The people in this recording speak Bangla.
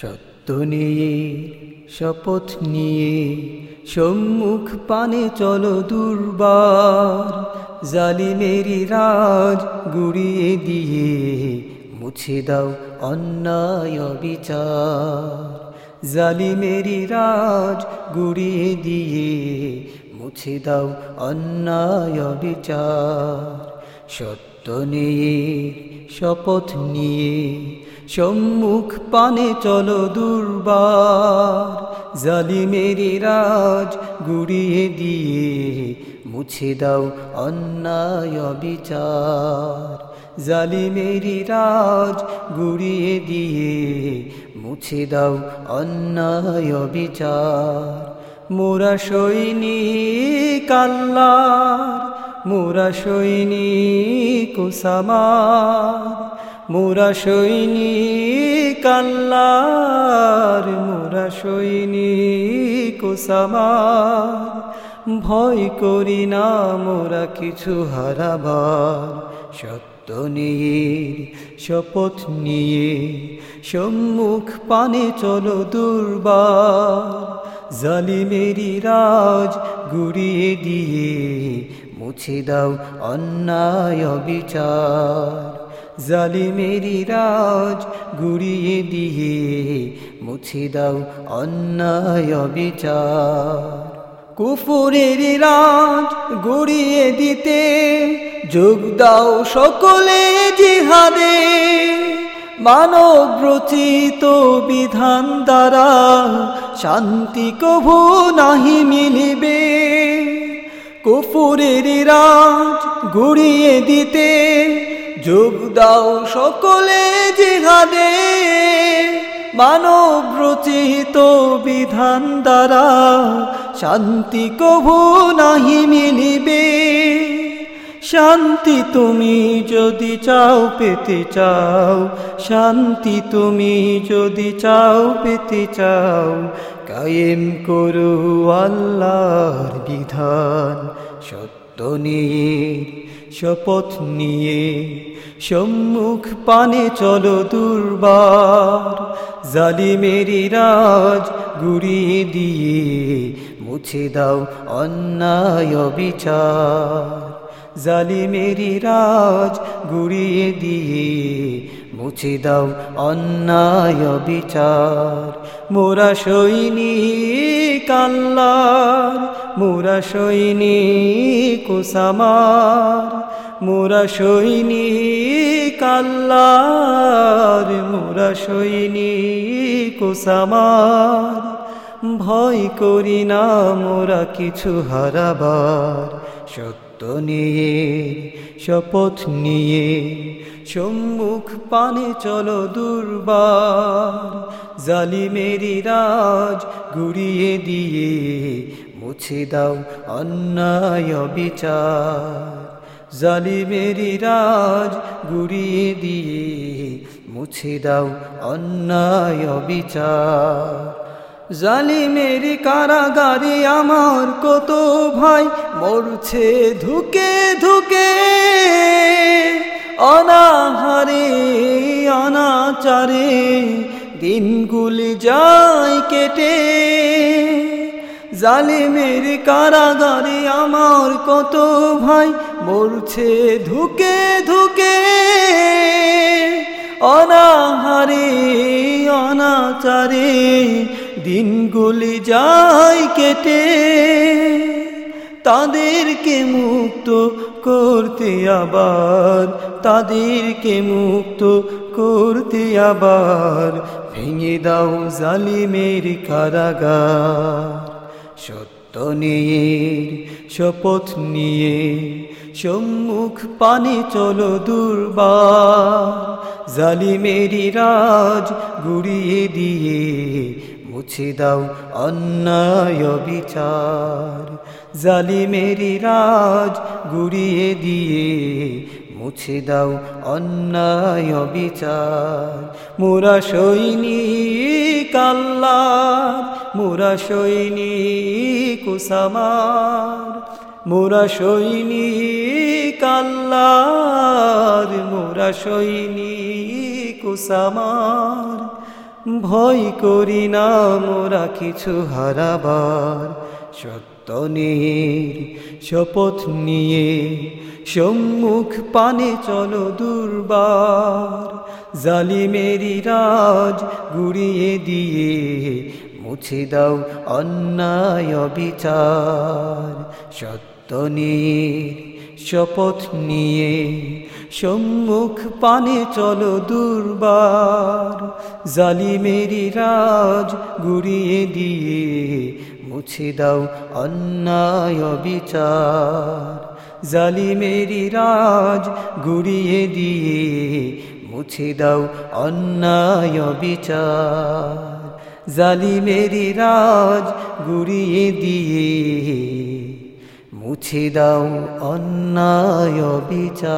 সত্য নিয়ে, শপথ নিয়ে, সম্মুখ পানে চলো দুর্বার, জালিমেরি রাজ গুড়িয়ে দিয়ে, মুছে দাও অন্যায় বিচার জালিমেরি রাজ গুড়িয়ে দিয়ে, মুছে দাও অন্যায় বিচার সত্য নিয়ে শপথ নিয়ে সম্মুখ পানে চলো দুর্বার। জালিমেরি রাজ গুড়িয়ে দিয়ে মুছে দাও অন্যায় বিচার জালিমেরি রাজ গুড়িয়ে দিয়ে মুছে দাও অন্যায় বিচার মোরা সৈনিক আল্লাহর মোরা সৈনিক কুসামার মোরা সৈনিক আল্লাহর মোরা সৈনিক কুসামার ভয় করি না মোরা কিছু হারাবার। সত্য নিয়ে, শপথ নিয়ে, সম্মুখ পানে চলো দুর্বার। জালিমেরি রাজ গুড়িয়ে দিয়ে মুছে দাও অন্যায় বিচার জালিমেরি রাজ গুড়িয়ে দিয়ে মুছে দাও অন্যায় বিচার কুফুরের রাজ গুড়িয়ে দিতে যোগ দাও সকলে জিহাদে। মানব রচিত বিধান দ্বারা শান্তি কভু নাহি মিলিবে। কুফুরের রাজ গুড়িয়ে দিতে। যোগ দাও সকলে জিহাদে। মানব রচিত বিধান দ্বারা শান্তি কভু নাহি মিলিবে। শান্তি তুমি যদি চাও, পেতে চাও। শান্তি তুমি যদি চাও, পেতে চাও। কায়েম করু আল্লাহর বিধান। সত্য নিয়ে, শপথ নিয়ে, সম্মুখ পানে চলো দুর্বার। জালিমেরি রাজ গুড়িয়ে দিয়ে মুছে দাও অন্যায় বিচার জালিমেরি রাজ গুড়িয়ে দিয়ে মুছে দাও অন্যায় বিচার মোরা সৈনিক আল্লাহর, মোরা সৈনিক কুসামার মোরা সৈনিক আল্লাহর, মোরা সৈনিক কুসামার ভয় করি না মোরা কিছু হারাবার। সত্য নিয়ে, শপথ নিয়ে, সম্মুখ পানে চলো দুর্বার, জালিমেরি রাজ গুড়িয়ে দিয়ে, মুছে দাও অন্যায় বিচার জালিমেরি রাজ গুড়িয়ে দিয়ে, মুছে দাও অন্যায় বিচার জালিমেরি কারাগারে আমার কত ভাই মরছে ধুকে ধুকে। অনাহারে, অনাচারে দিনগুলি যায় কেটে। জালিমের কারাগারে আমার কত ভাই মরছে ধুকে ধুকে। অনাহারে, অনাচারে দিনগুলি যায় কেটে, তাদেরকে মুক্ত করতে আবার, তাদেরকে মুক্ত করতে আবার, ভেঙে দাও জালিমের কারাগার। সত্য নিয়ে শপথ নিয়ে সম্মুখ পানে চলো দুর্বার জালিমেরি রাজ গুড়িয়ে দিয়ে মুছে দাও অন্যায় বিচার জালিমেরি রাজ গুড়িয়ে দিয়ে মুছে দাও অন্যায় বিচার মোরা সৈনিক আল্লাহ, মোরা সৈনিক কুসামার মোরা সৈনিক আল্লাহর মোরা সৈনিক কুসামার ভয় করি না মোরা কিছু হারাবার। সত্যনের শপথ নিয়ে সম্মুখ পানে চলো দুর্বার। জালিমেরি রাজ গুড়িয়ে দিয়ে মুছে দাও অন্যায় বিচার সত্যনের শপথ নিয়ে সম্মুখ পানে চলো দুর্বার। জালিমেরি রাজ গুড়িয়ে দিয়ে মুছে দাও অন্যায় বিচার জালিমেরি রাজ গুড়িয়ে দিয়ে মুছে দাও অন্যায় বিচার জালিমেরি রাজ গুড়িয়ে দিয়ে মুছে দাও অন্যায় বিচার